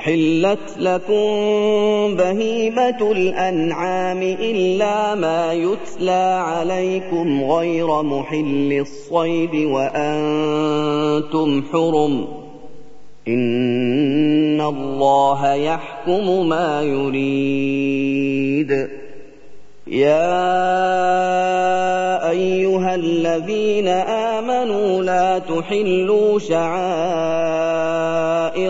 احلت لكم بهيمه الانعام الا ما يتلى عليكم غير محل الصيد وأنتم حرم ان الله يحكم ما يريد. يا ايها الذين امنوا لا تحلوا شعائر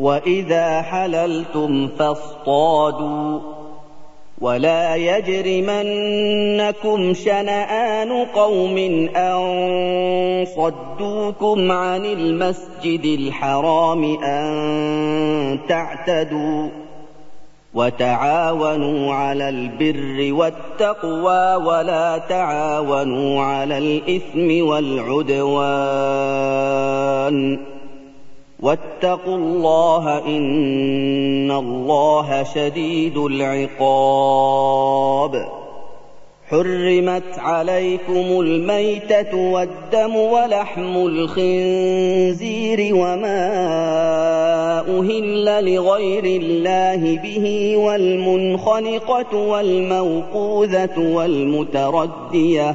واذا حللتم فاصطادوا ولا يجرمنكم شنآن قوم أن صدوكم عن المسجد الحرام أن تعتدوا وتعاونوا على البر والتقوى ولا تعاونوا على الإثم والعدوان واتقوا الله إن الله شديد العقاب. حرمت عليكم الميتة والدم ولحم الخنزير وما أهل لغير الله به والمنخنقة والموقوذة والمتردية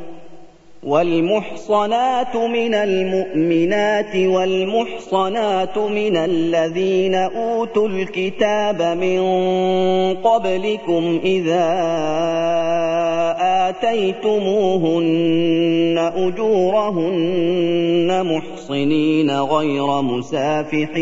والمحصنات من المؤمنات والمحصنات من الذين أوتوا الكتاب من قبلكم إذا آتيتموهن أجورهن محصنين غير مسافحين.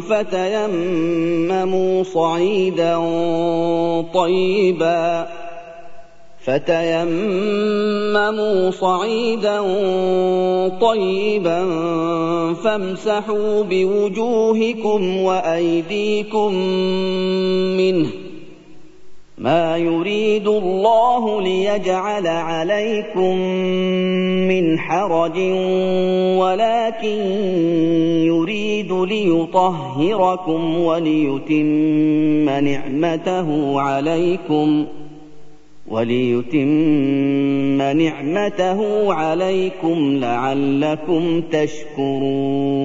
فتيمموا صعيدا طيبا. فتيمموا صعيدا طيبا فامسحوا بوجوهكم وأيديكم منه. ما يريد الله ليجعل عليكم من حرج ولكن يريد ليطهركم وليتم نعمته عليكم وليتم نعمته عليكم لعلكم تشكرون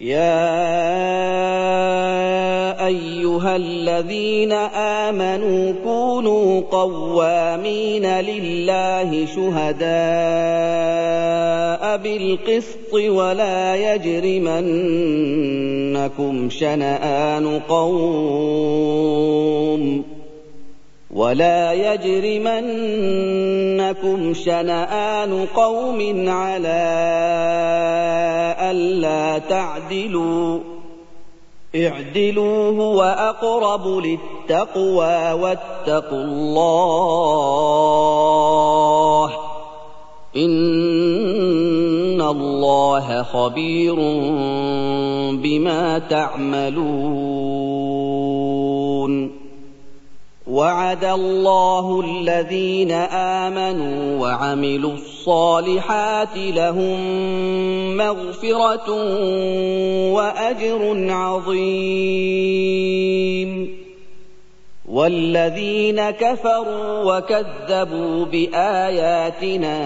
يا ايها الذين امنوا كونوا قوامين لله شهداء بالقسط ولا يجرمنكم شنآن قوم ولا يجرمنكم شنآن قوم على ألا تعدلوا. اعدلوا هو أقرب للتقوى واتقوا الله. إن الله خبير بما تعملون. وعد الله الذين آمنوا وعملوا الصالحات لهم مغفرة وأجر عظيم. والذين كفروا وكذبوا بآياتنا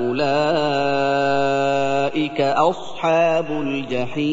أولئك أصحاب الجحيم.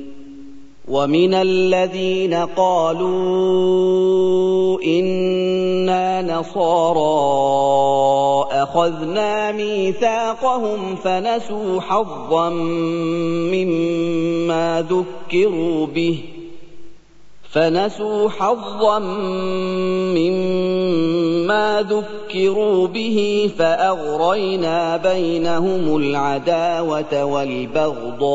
ومن الذين قالوا أنا نصارى أخذنا ميثاقهم فنسوا حظا مما ذكروا به فنسوا حظا مما ذكروا به فأغرينا بينهم العداوة والبغضاء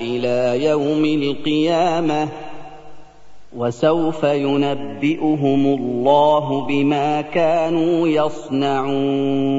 إلى يوم القيامة وسوف ينبئهم الله بما كانوا يصنعون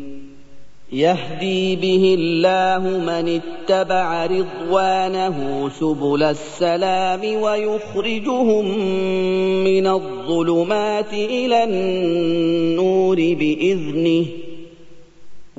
يهدي به الله من اتبع رضوانه سبل السلام ويخرجهم من الظلمات إلى النور بإذنه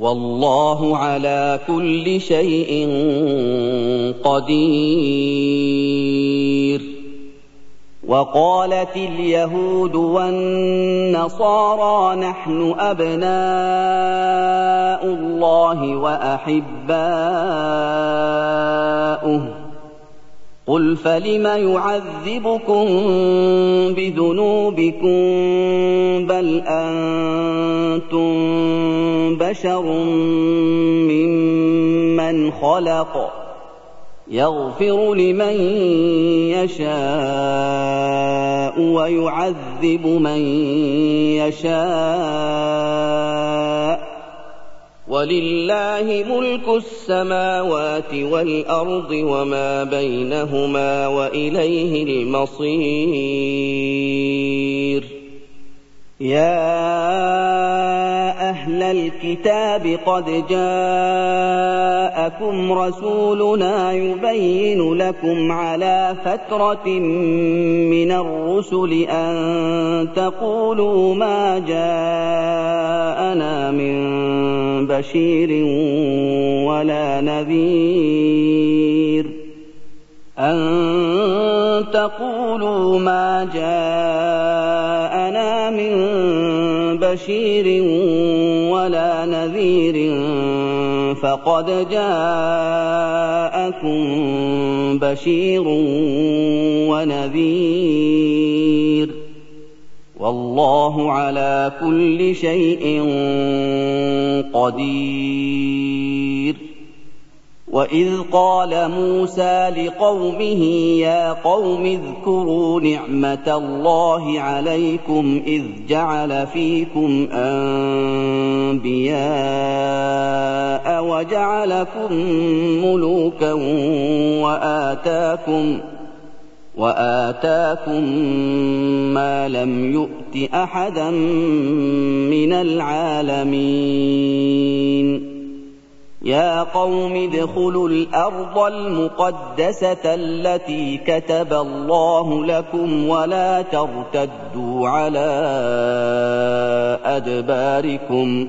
والله على كل شيء قدير. وقالت اليهود والنصارى نحن أبناء الله وأحباؤه. قل فلم يعذبكم بذنوبكم بل أنتم بشر ممن خلق يغفر لمن يشاء ويعذب من يشاء ولله ملك السماوات والأرض وما بينهما وإليه المصير. يا أهل الكتاب قد جاءكم رسولنا يبين لكم على فترة من الرسل أن تقولوا ما جاءنا بشير ولا نذير أن تقولوا ما جاءنا من بشير ولا نذير فقد جاءكم بشير ونذير والله على كل شيء قدير. وإذ قال موسى لقومه يا قوم اذكروا نعمة الله عليكم إذ جعل فيكم أنبياء وجعلكم ملوكا وآتاكم وآتاكم ما لم يؤت أحدا من العالمين. يا قوم ادخلوا الأرض المقدسة التي كتب الله لكم ولا ترتدوا على أدباركم.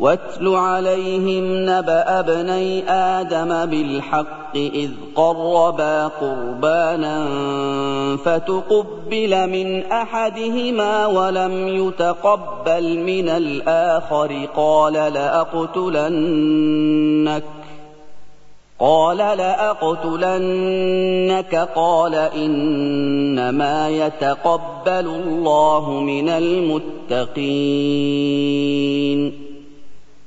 واتل عليهم نبأ ابني آدم بالحق إذ قربا قربانا فتقبل من أحدهما ولم يتقبل من الآخر. قال لأقتلنك قال لأقتلنك قال إنما يتقبل الله من المتقين.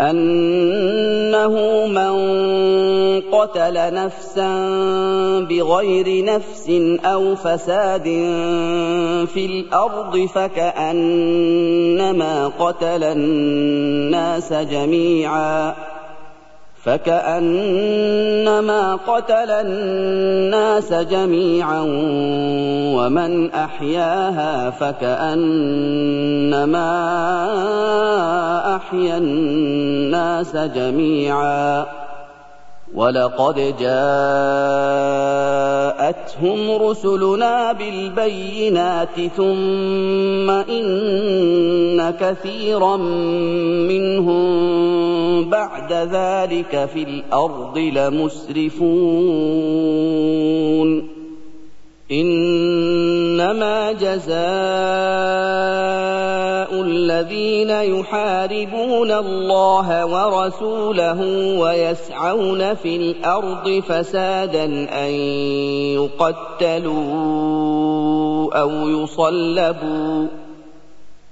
أنه من قتل نفسا بغير نفس أو فساد في الأرض فكأنما قتل الناس جميعاً. فكأنما قتل الناس جميعا ومن أحياها فكأنما أحيا الناس جميعا. ولقد جاءتهم رسلنا بالبينات ثم إن كثيرا منهم بعد ذلك في الأرض لمسرفون. إنما جزاء الذين يحاربون الله ورسوله ويسعون في الأرض فسادا أن يقتلوا أو يصلبوا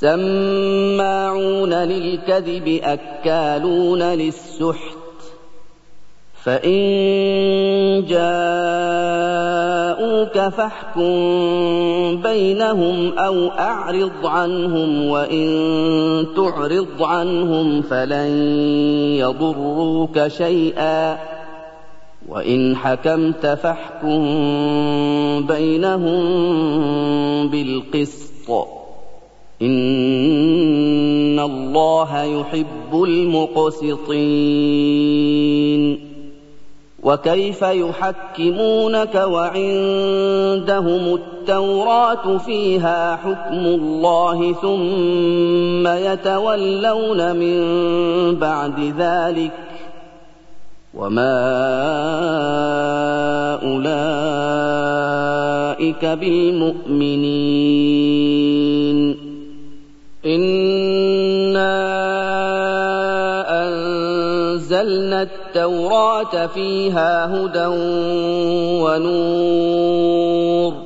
سماعون للكذب أكالون للسحت. فإن جاءوك فاحكم بينهم أو أعرض عنهم وإن تعرض عنهم فلن يضروك شيئا. وإن حكمت فاحكم بينهم بالقسط. إِنَّ اللَّهَ يُحِبُّ الْمُقْسِطِينَ وكيف يحكمونك وعندهم التوراة فيها حكم الله ثم يتولون من بعد ذلك وما أولئك بالمؤمنين إِنَّا أَنزَلْنَا التَّوْرَاةَ فِيهَا هُدًى وَنُورٌ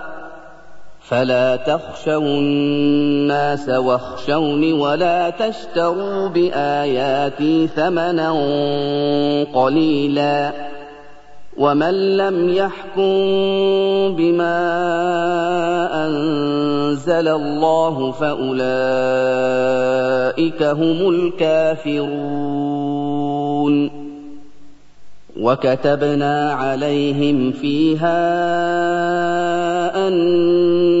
فلا تخشوا الناس واخشوني ولا تشتروا بآياتي ثمنا قليلا ومن لم يحكم بما أنزل الله فأولئك هم الكافرون وكتبنا عليهم فيها أن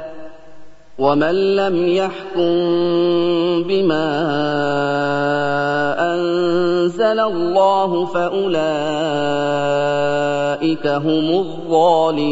ومن لم يحكم بما أنزل الله فأولئك هم الظالمون.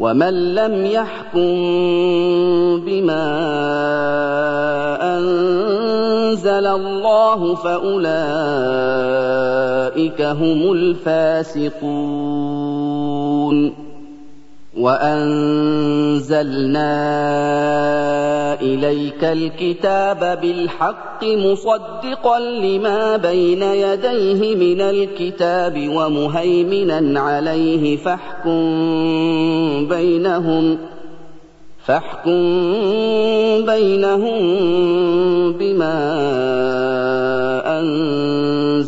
ومن لم يحكم بما انزل الله فاولئك هم الفاسقون وأنزلنا إليك الكتاب بالحق مصدقا لما بين يديه من الكتاب ومهيمنا عليه فاحكم بينهم فاحكم بينهم بما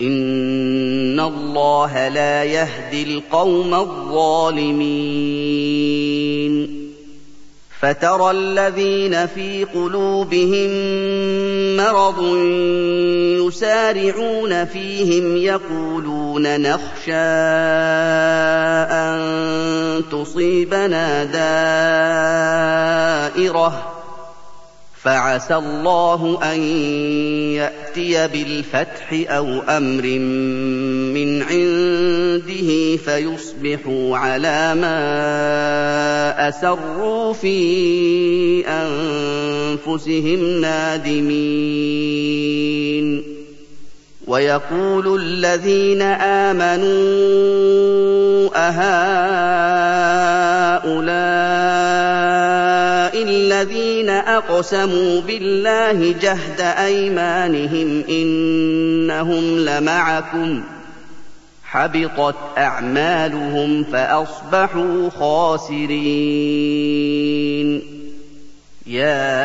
ان الله لا يهدي القوم الظالمين فترى الذين في قلوبهم مرض يسارعون فيهم يقولون نخشى ان تصيبنا دائره فعسى الله أن يأتي بالفتح أو أمر من عنده فيصبحوا على ما أسروا في أنفسهم نادمين. ويقول الذين آمنوا أهؤلاء الذين اقسموا بالله جهد ايمانهم انهم لمعكم حبطت اعمالهم فاصبحوا خاسرين يا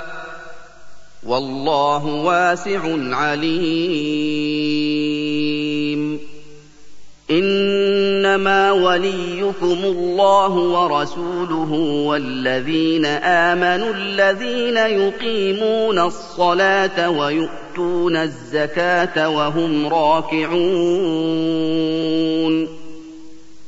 والله واسع عليم. إنما وليكم الله ورسوله والذين آمنوا الذين يقيمون الصلاة ويؤتون الزكاة وهم راكعون.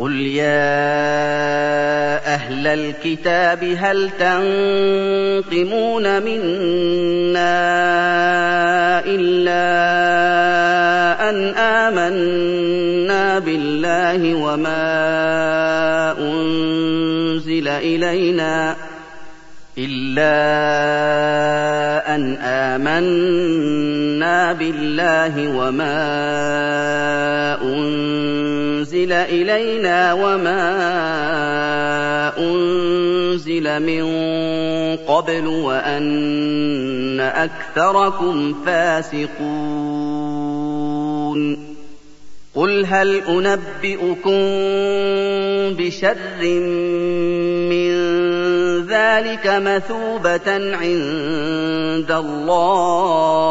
قل يا أهل الكتاب هل تنقمون منا الا ان امنا بالله وما انزل الينا إلا أن آمنا بالله وما أنزل إلينا وما أنزل من قبل وأن أكثركم فاسقون. قل هل أنبئكم بشر من ذلك مثوبة عند الله؟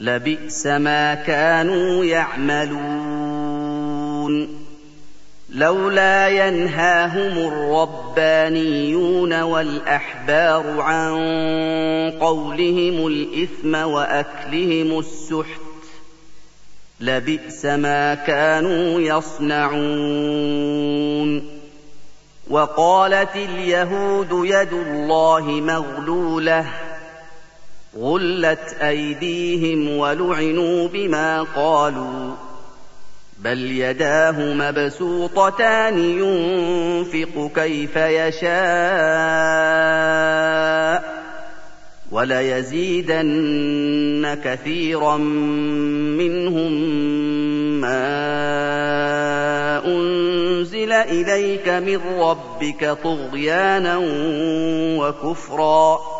لبئس ما كانوا يعملون. لولا ينهاهم الربانيون والأحبار عن قولهم الإثم وأكلهم السحت لبئس ما كانوا يصنعون. وقالت اليهود يد الله مغلولة غلت ايديهم ولعنوا بما قالوا بل يداه مبسوطتان ينفق كيف يشاء وليزيدن كثيرا منهم ما انزل اليك من ربك طغيانا وكفرا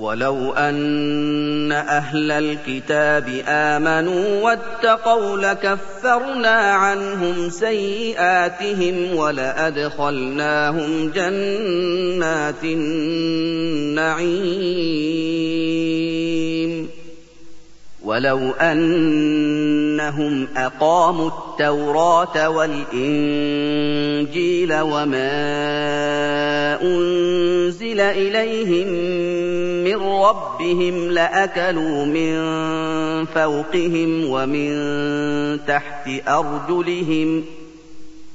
ولو أن أهل الكتاب آمنوا واتقوا لكفرنا عنهم سيئاتهم ولأدخلناهم جنات النعيم. ولو أنهم أقاموا التوراة والإنجيل وما أنزل إليهم من ربهم لأكلوا من فوقهم ومن تحت أرجلهم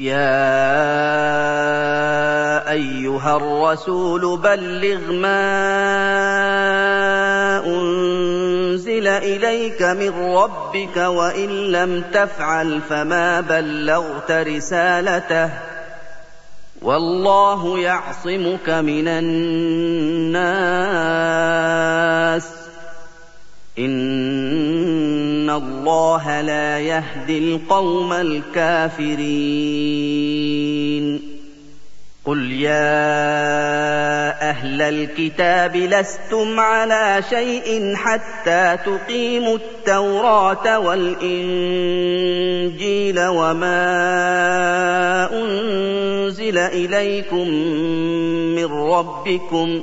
يا أيها الرسول بلغ ما أنزل إليك من ربك وإن لم تفعل فما بلغت رسالته والله يعصمك من الناس ان الله لا يهدي القوم الكافرين قل يا أهل الكتاب لستم على شيء حتى تقيموا التوراه والانجيل وما انزل اليكم من ربكم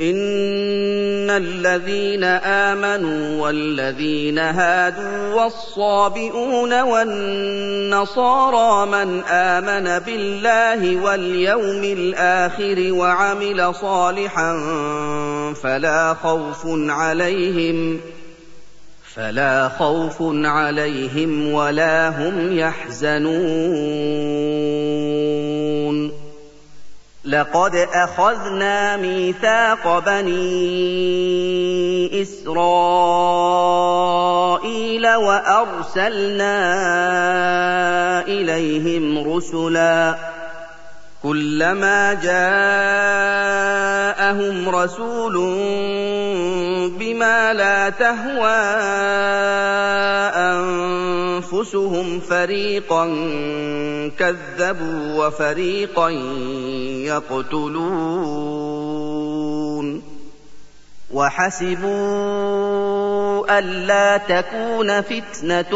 ان الذين امنوا والذين هادوا والصابئون والنصارى من امن بالله واليوم الآخر وعمل صالحا فلا خوف عليهم فلا خوف عليهم ولا هم يحزنون لقد أخذنا ميثاق بني إسرائيل وأرسلنا إليهم رسلا كلما جاءهم رسول بما لا تهوى أنفسهم فريقا كذبوا وفريقا يقتلون وحسبوا ألا تكون فتنة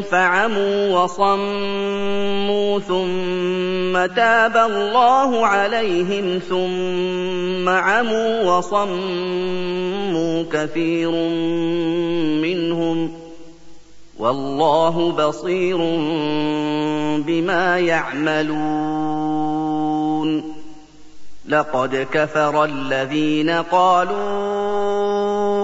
فعموا وصموا ثم تاب الله عليهم ثم عموا وصموا كثير منهم والله بصير بما يعملون. لقد كفر الذين قالوا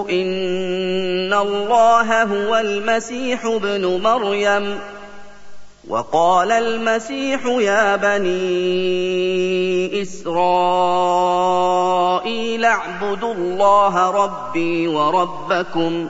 إن الله هو المسيح ابن مريم. وقال المسيح يا بني إسرائيل اعبدوا الله ربي وربكم.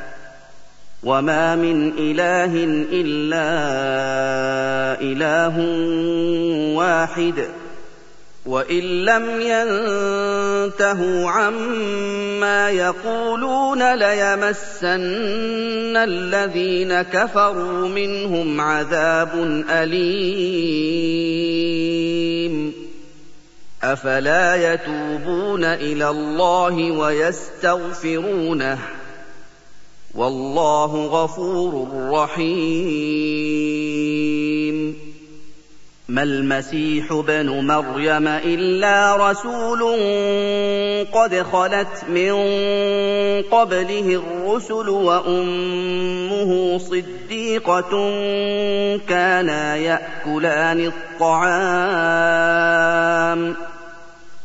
وما من اله الا اله واحد وان لم ينتهوا عما يقولون ليمسن الذين كفروا منهم عذاب اليم افلا يتوبون إلى الله ويستغفرونه والله غفور رحيم. ما المسيح ابن مريم إلا رسول قد خلت من قبله الرسل وأمه صديقة كانا يأكلان الطعام.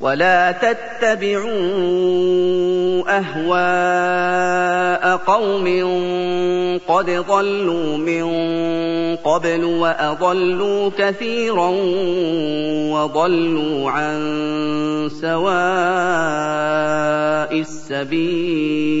ولا تتبعوا أهواء قوم قد ضلوا من قبل وأضلوا كثيرا وضلوا عن سواء السبيل.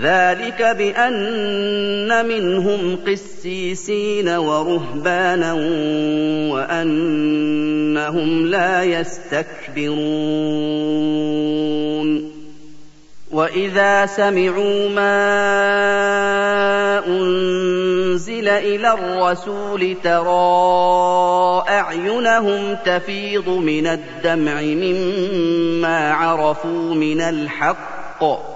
ذلك بأن منهم قسيسين ورهبانا وأنهم لا يستكبرون. وإذا سمعوا ما أنزل إلى الرسول ترى أعينهم تفيض من الدمع مما عرفوا من الحق.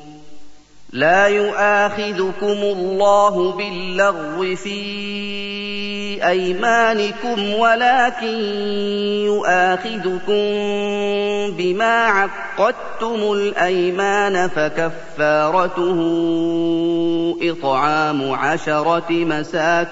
لا يؤاخذكم الله باللغو في أيمانكم ولكن يؤاخذكم بما عقدتم الأيمان فكفارته إطعام عشرة مساكين.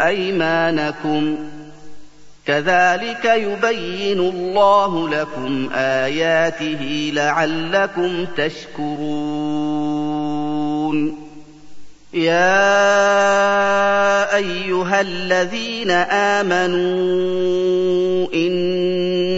أيمانكم كذلك يبين الله لكم آياته لعلكم تشكرون. يا أيها الذين آمنوا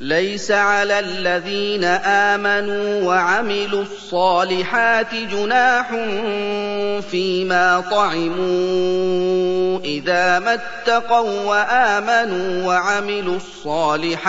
ليس على الذين آمنوا وعملوا الصالحات جناح فيما طعموا إذا ما اتقوا وآمنوا وعملوا الصالحات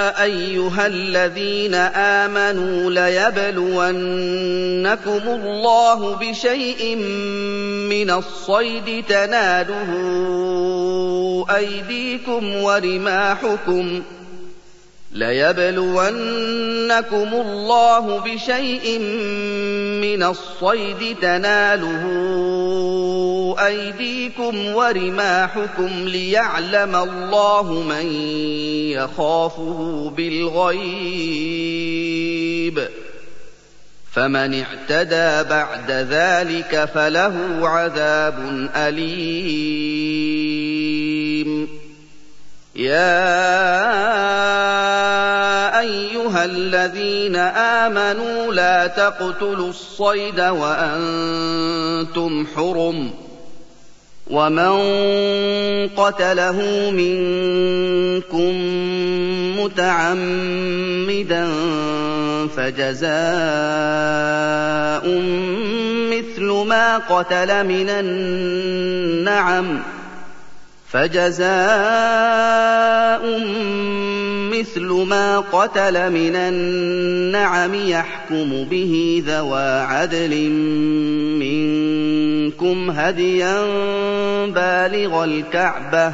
أيها الذين آمنوا ليبلونكم الله بشيء من الصيد تناله أيديكم ورماحكم ليبلونكم الله بشيء من الصيد تناله أيديكم ورماحكم ليعلم الله من يخافه بالغيب. فمن اعتدى بعد ذلك فله عذاب أليم. يا أيها الذين آمنوا لا تقتلوا الصيد وأنتم حرم. ومن قتله منكم متعمدا فجزاء مثل ما قتل من النعم فجزاء مثل ما قتل من النعم يحكم به ذوى عدل منكم هديا بالغ الكعبة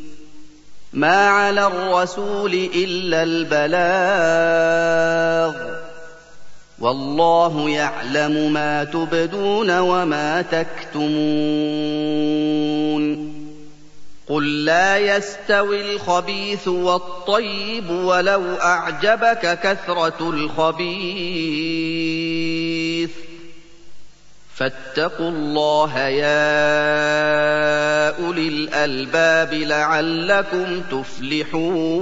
ما على الرسول الا البلاغ والله يعلم ما تبدون وما تكتمون قل لا يستوي الخبيث والطيب ولو اعجبك كثره الخبيث فاتقوا الله يا أولي الألباب لعلكم تفلحون.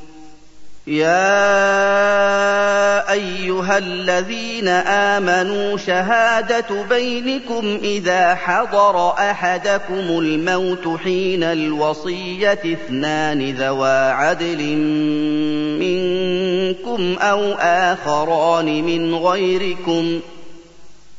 يا أيها الذين آمنوا شهادة بينكم إذا حضر أحدكم الموت حين الوصية اثنان ذوا عدل منكم أو آخران من غيركم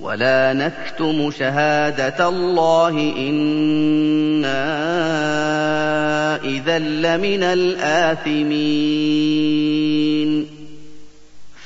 ولا نكتم شهادة الله إنا إذا لمن الآثمين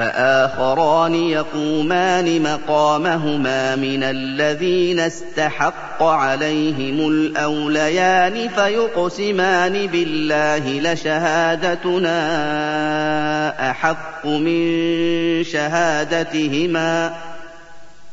فآخران يقومان مقامهما من الذين استحق عليهم الأوليان فيقسمان بالله لشهادتنا أحق من شهادتهما ۖ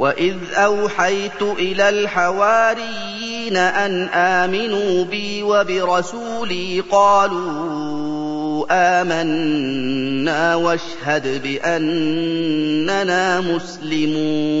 وإذ أوحيت إلى الحواريين أن آمنوا بي وبرسولي قالوا آمنا واشهد بأننا مسلمون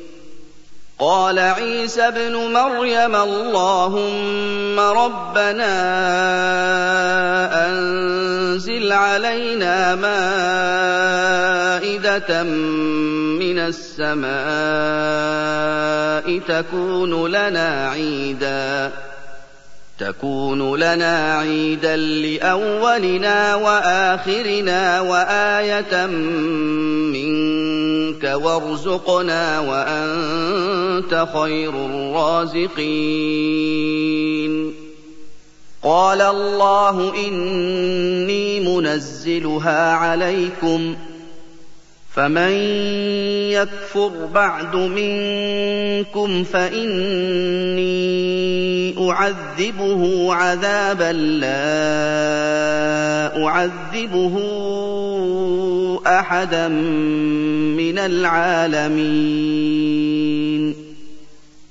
قال عيسى ابن مريم اللهم ربنا أنزل علينا مائدة من السماء تكون لنا عيداً تكون لنا عيدا لأولنا وآخرنا وآية منك وارزقنا وأنت خير الرازقين. قال الله إني منزلها عليكم فمن يكفر بعد منكم فإني أعذبه عذابا لا أعذبه أحدا من العالمين.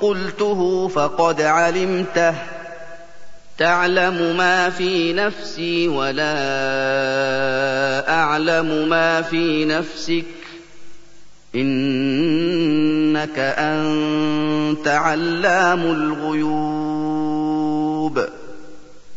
قلته فقد علمته. تعلم ما في نفسي ولا أعلم ما في نفسك. إنك أنت علام الغيوب.